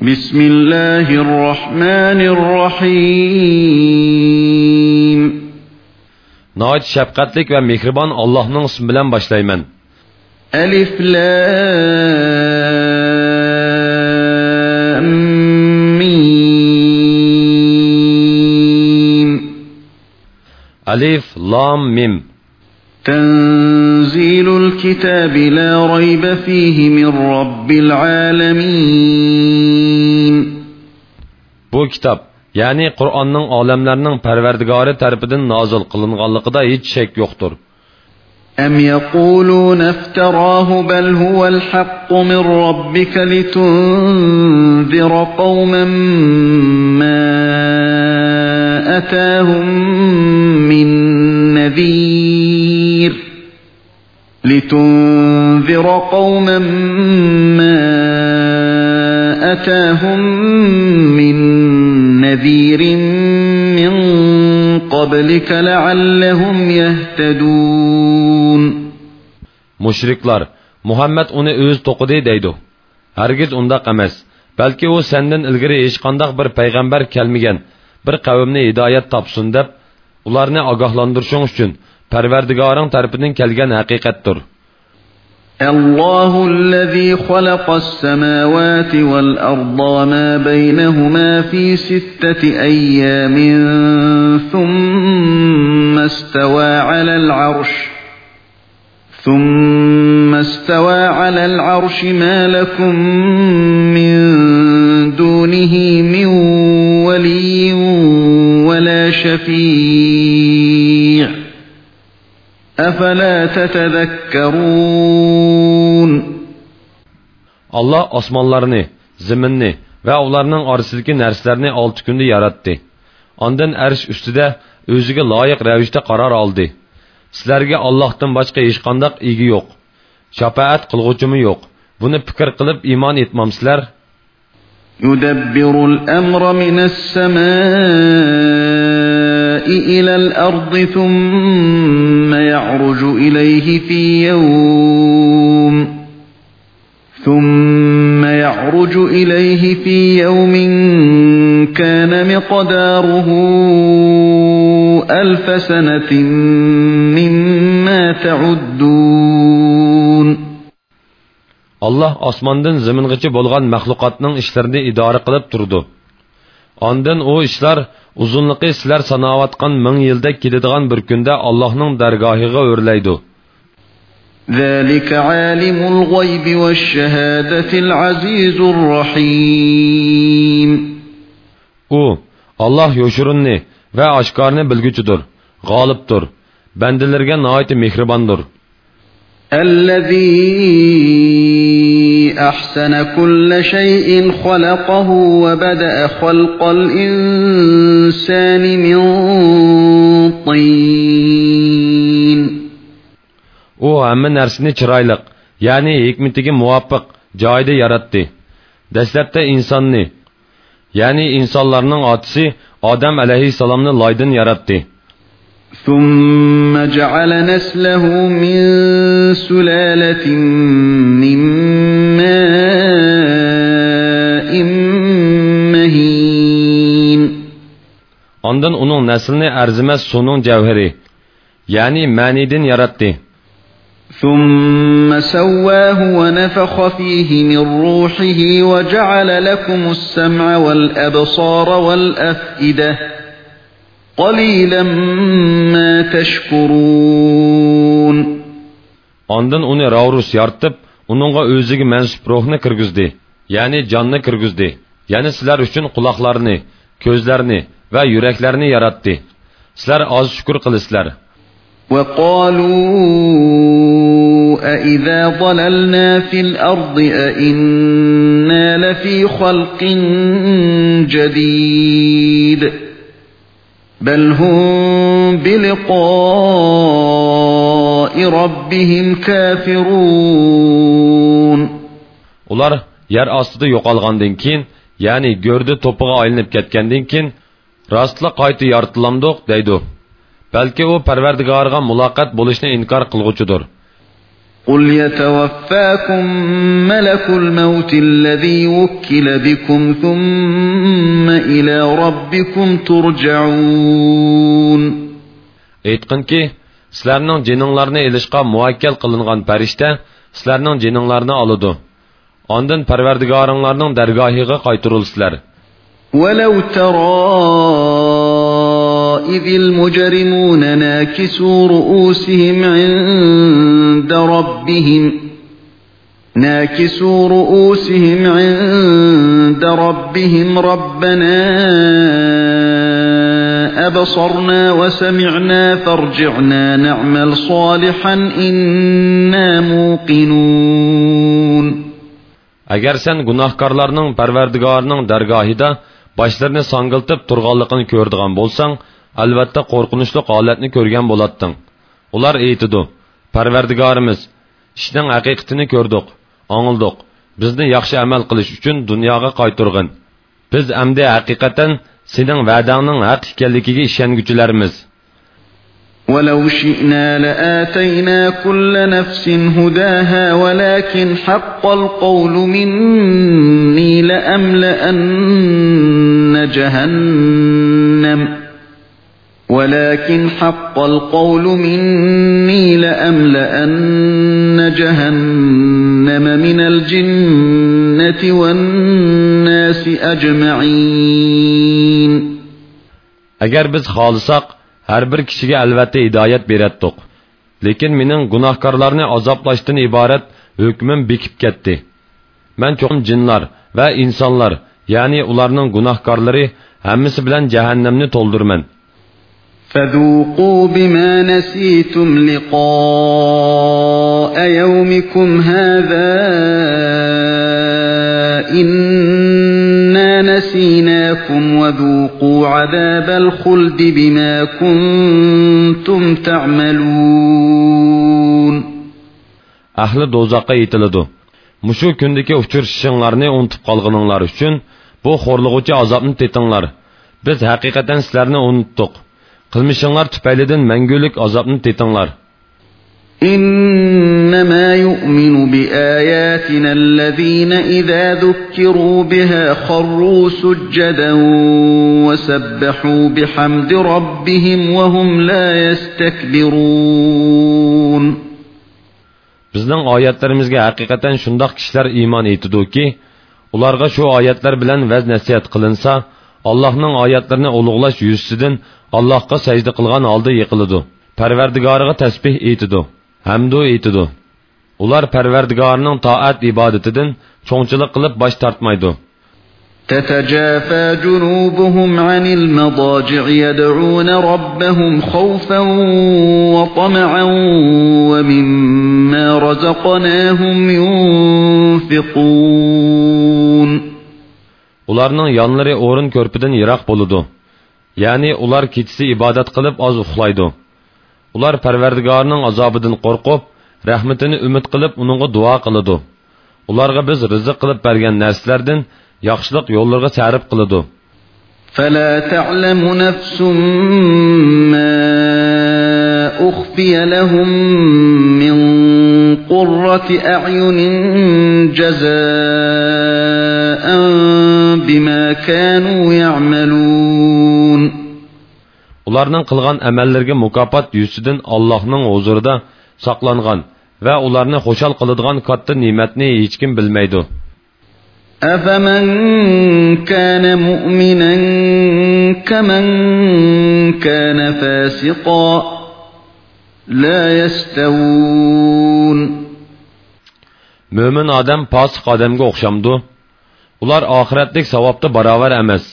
بسم الله الرحمن الرحيم şəfqətlik və mehriban Allah'ın ismi bilan başlayman. ألف لام ميم Alif, Lam, Mim. تنزيل الكتاب لا ريب فيه من رب العالمين Bu kitap, ya'ni Qur'onning olamlarning Parvardigori tarafidan nozil qilinganligida hech shak yo'qdir. أم يقولون افتراه بل هو الحق من ربك لتنذر قوما ما أتاهم من نذير لتنذر قوما ما أتاهم من نذير من قبلك لعلهم يهتدون Mushriklar, Muhammad uni o'z to'qidi deydi. Hargiz undaq emas. Balki u sendan ilgari hech qanday bir payg'ambar kelmagan, bir qavmni hidoyat topsin deb, ularni ogohlantirishing uchun Parvardigoring tarafidan kelgan haqiqatdir. الله الذي خلق السماوات والأرض وما بينهما في ستة أيام ثم استوى على العرش ثم استوى على العرش ما لكم من دونه من ولي ولا شفيع Əfələ tətəzəkkərun Allah osmonlarni, ziminni va ularning orisidagi narsalarni 6 kunda yaratdi. Ondan arsh ustida o'ziga loyiq ravishda qaror oldi. Sizlarga Allohdan boshqa hech qanday egi yo'q. Shafaat qilg'uvchimi yo'q. Buni fikr qilib iymon etmamsizlar? Yudabbirul amra minas samaa إلى الأرض ثم يعرج إليه في يوم ثم يعرج إليه في يوم كان مقداره ألف سنة مما تعدون Allah osmondan zamingacha bo'lgan maxluqotning ishlarini idora qilib turdi. Ondan u ishlar uzunligi sizlar sanovatgan 1000 yilda keladigan bir kunda Allohning dargohiga o'rlaydi. ذلك عالم الغيب والشهادة العزيز الرحيم U Allah yo'shirinni va oshkorni bilguchidir, g'olibdir, bandalarga nihoyat mehribondir. الذي أحسن كل شيء خلقه وبدأ خلق الإنسان من طين U hamma narsani chiroyli, ya'ni hikmatiga muvofiq joyida yaratdi. Dastlabda insonni, ya'ni insonlarning otisi Odam alayhissalomni loydan yaratdi. ثم جعل نسله من سلالة من ماء مهين Ondan uning naslini arzimas suvning javhari, ya'ni ma'nidin yaratdi. ثم سواه ونفخ فيه من روحه وجعل لكم السمع والأبصار والأفئدة قليلا ما تشكرون Ondan uni ravrus yaratib, uningga o'ziga mansub ruhni kirgizdi, ya'ni jonni kirgizdi. Ya'ni sizlar uchun quloqlarni, ko'zlarni va yuraklarni yaratdi. Sizlar oz shukr qilasizlar. وقالوا أإذا ضللنا في الأرض أإنا لفي خلق جديد بل هم بلقاء ربهم كافرون Ular yer ostida yo'qolgandan keyin, ya'ni go'rdi to'piga aylanib ketgandan keyin rostla qayta yoritilamdiq deydi. Balki u Parvardigoriga muloqot bo'lishni inkor qilg'uchidir. قل يتوفاكم ملك الموت الذي وكل بكم ثم إلى ربكم ترجعون aytqinki sizlarning jininglarni ilishqa muvakkal qilingan farishta sizlarning jininglarni oladi ondan parvardigoringlarning dargohiga qaytirilsizlar ولو ترى إذ المجرمون ناكسوا رؤوسهم عند ربهم ناكسوا رؤوسهم عند ربهم ربنا أبصرنا وسمعنا فارجعنا نعمل صالحا إنا موقنون Agar sen gunohkorlarning parvardigorining dargohida boshlarini sangiltib turganligini ko'rdigan bo'lsang albatta qo'rqinchli holatni ko'rgan bo'latding ular aytidi parvardigorimiz ishning haqiqatini ko'rdik ongildik bizni yaxshi amal qilish uchun dunyoga qayturg'in biz amdi haqiqatan sening va'dangning haq ekanligiga ishonguchilarmiz ولو شئنا لآتينا كل نفس هداها ولكن حق القول مني لأملأن جهنم ولكن حق القول مني لأملأن جهنم من الجنة والناس أجمعين Agar biz xohlasak har bir kishiga albatta hidoyat beratdiq lekin mening gunohkorlarni azoblashdan iborat hukmim bekib ketdi man cho'qim jinlar va insonlar ya'ni ularning gunohkorlari hammasi bilan jahannamni to'ldirman فذوقوا بما نسيتم لقاء يومكم هذا إن نسيناكم وذوقوا عذاب الخلد بما كنتم تعملون Ahli dozaqqa yetiladi. Mushu kundagi uchrashishinglarni unutib qolganinglar uchun bu xo'rlig'uchi azobni tetinglar. Biz haqiqatan sizlarni unutdik. Qilmishinglar tufaylidan mangulik azobni tetinglar. إنما يؤمن بآياتنا الذين إذا ذكروا بها خروا سجدا وسبحوا بحمد ربهم وهم لا يستكبرون Bizning oyatlarimizga haqiqatan shundoq kishilar iymon etidiki, ularga shu oyatlar bilan vaz nasihat qilinsa, Allohning oyatlarini ulug'lash yuzsidan Allohga sajda qilgan holda yiqiladi. Parvardigoriga tasbih etidi. hamdu aytidi ular parvardigorining toat ibodatidan cho'ngchilik qilib bosh tortmaydi تتجافى جنوبهم عن المضاجع يدعون ربهم خوفا وطمعا ومما رزقناهم ينفقون ularning yonlari o'rin ko'rpidan yiroq bo'ladi Ya'ni ular kechasi ibodat qilib oz uxlaydi ular parvardigorning azobidan qo'rqib rahmatini umid qilib uningga duo qiladi ularga biz rizq qilib bergan narsalardan yaxshilik yo'llarga sarf qiladi فلا تعلم نفس ما أخفي لهم من قرة أعين جزاء بما كانوا يعملون ularning qilgan amallariga mukofot yuzidan allohning huzurida saqlangan va ularni xushal qiladigan katta ne'matni hech kim bilmaydi أفمن كان مؤمنا كمن كان فاسقا لا يستوون Mömin odam fosiq odamga o'xshamdi. Ular oxiratlik savobda barobar emas.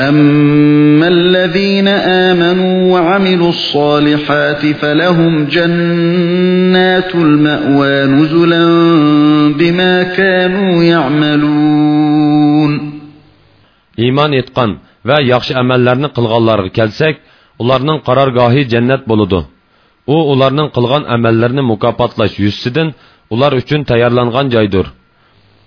أما الذين آمنوا وعملوا الصالحات فلهم جنات المأوى نزلا بما كانوا يعملون iymon etgan va yaxshi amallarni qilganlarga kelsak ularning qarorgohi jannat bo'ludi u ularning qilgan amallarini mukofotlash yuzsidan ular uchun tayyorlangan joydir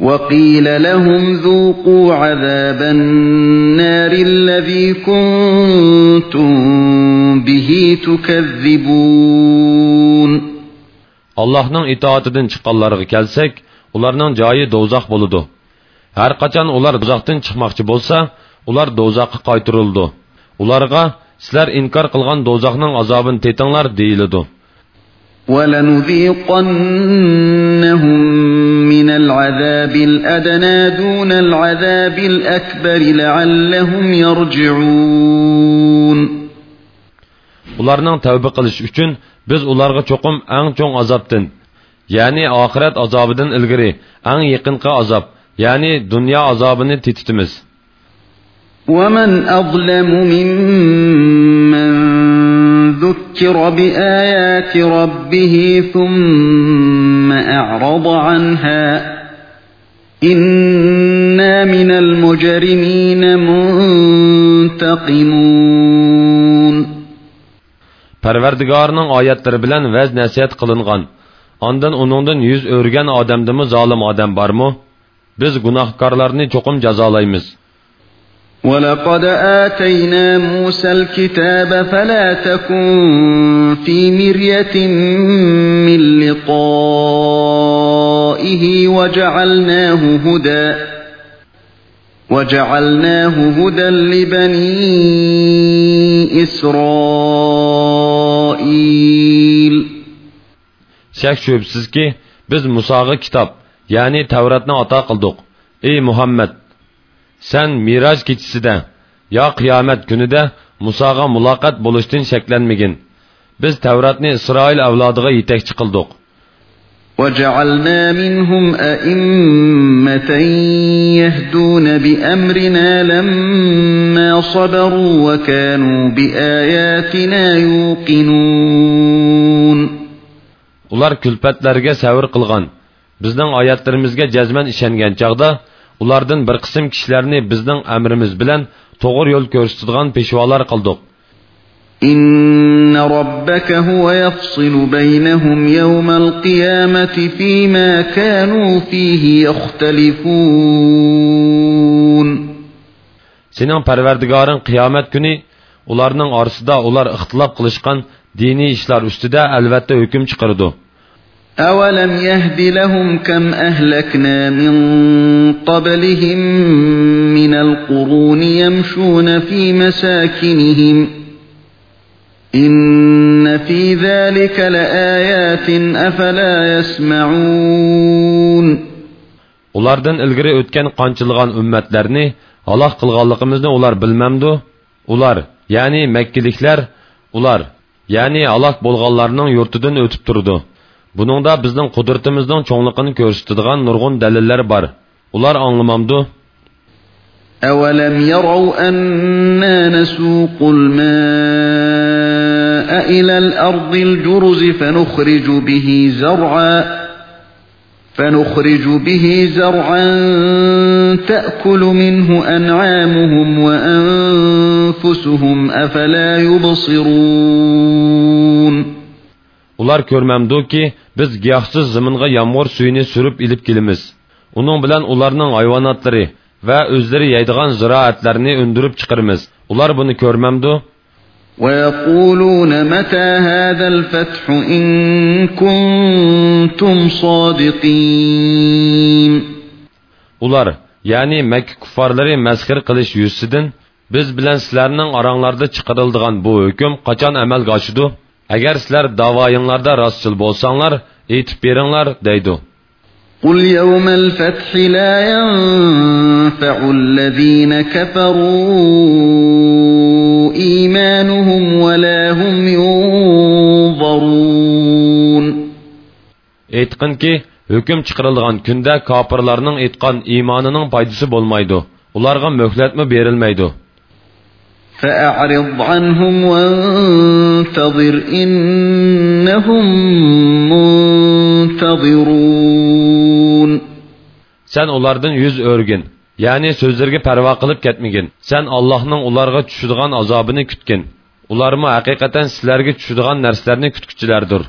وَقِيلَ لَهُمْ ذُوقُوا عَذَابَ النَّارِ الَّذِي كُنْتُمْ بِهِ تُكَذِّبُونَ Allah'ın itaatinden çıkanlarına gelsek, onların cayı dozaq boludu. Her kaçan onlar dozaqdan çıkmakçı bolsa, ular dozaqqa qaytırıldı. Ularga sizlar inkar qilgan dozaqning azobini tetinglar deyiladi. ولنذيقنهم من العذاب الأدنى دون العذاب الأكبر لعلهم يرجعون ularning tavba qilish uchun biz ularga cho'qim eng cho'ng azobdan ya'ni oxirat azobidan ilgari eng yaqinqi azob ya'ni dunyo azobini tetitimiz ومن أظلم ممن ذكر بآيات ربه ثم أعرض عنها إنا من المجرمين منتقمون parvardigorning oyatlari bilan vaz nasihat qilingan ondan uningdan yuz o'rgan odamdimi zolim odam bormi biz gunohkorlarni cho'qim jazolaymiz ولقد آتينا موسى الكتاب فلا تكن في مرية من لقائه وجعلناه هدى وجعلناه هدى لبني إسرائيل shak shubsizki biz musoga kitob ya'ni tavratni ato qildik ey muhammad sen miroj kechisida yo qiyomat kunida musoga muloqot bo'lishdan shaklanmagin biz tavratni isroil avlodiga yetakchi qildik وجعلنا منهم أئمة يهدون بأمرنا لما صبروا وكانوا بآياتنا يوقنون ular kulpatlarga savr qilgan bizning oyatlarimizga jazman ishongan chog'da ulardan bir qism kishilarni bizning amrimiz bilan to'g'ri yo'l ko'rsatadigan peshvolar qildik إن ربك هو يفصل بينهم يوم القيامة فيما كانوا فيه يختلفون sening parvardigoring qiyomat kuni ularning orasida ular ixtilof qilishgan diniy ishlar ustida albatta hukm chiqardi أولم يهد لهم كم أهلكنا من قبلهم من القرون يمشون في مساكنهم إن في ذلك لآيات أفلا يسمعون ulardan ilgari o'tgan qanchilg'an ummatlarni halok qilganligimizni ular bilmamdu ular ya'ni makkiliklar ular ya'ni halok bo'lganlarning yurtidan o'tib turdi buningda bizning qudratimizning cho'ngligini ko'rsatadigan nurg'un dalillar bor. Ular anglamamdu أولم يروا أنا نسوق الماء إلى الأرض الجرز فنخرج به زرعا فنخرج به زرعا تأكل منه أنعامهم وأنفسهم أفلا يبصرون ular ko'rmamduki biz giyohsiz ziminga yomg'ir suyini surib ilib kelamiz uning bilan ularning hayvonotlari va o'zlari yeydigan ziroatlarni undirib chiqaramiz ular buni ko'rmamdu ويقولون متى هذا الفتح إن كنتم صادقين ular ya'ni makka kuffarlari masxir qilish yuzidan biz bilan sizlarning oranglarda chiqarildigan bu hukm qachon amalga oshidi Agar sizlar davoyinglarda rostchil bo'lsanglar aytib beringlar deydi قل يوم الفتح لا ينفع الذين كفروا إيمانهم ولا هم ينظرون aytqinki hukm chiqarilgan kunda kofirlarning aytgan iymonining foydasi bo'lmaydi ularga muhlatmi berilmaydi فأعرض عنهم وانتظر إنهم منتظرون sen ulardan yuz o'rgin ya'ni so'zlarga parvo qilib ketmagin sen allohning ularga tushirgan azobini kutgin ularmı haqiqatan sizlarga tushadigan narsalarni kutkuchilardir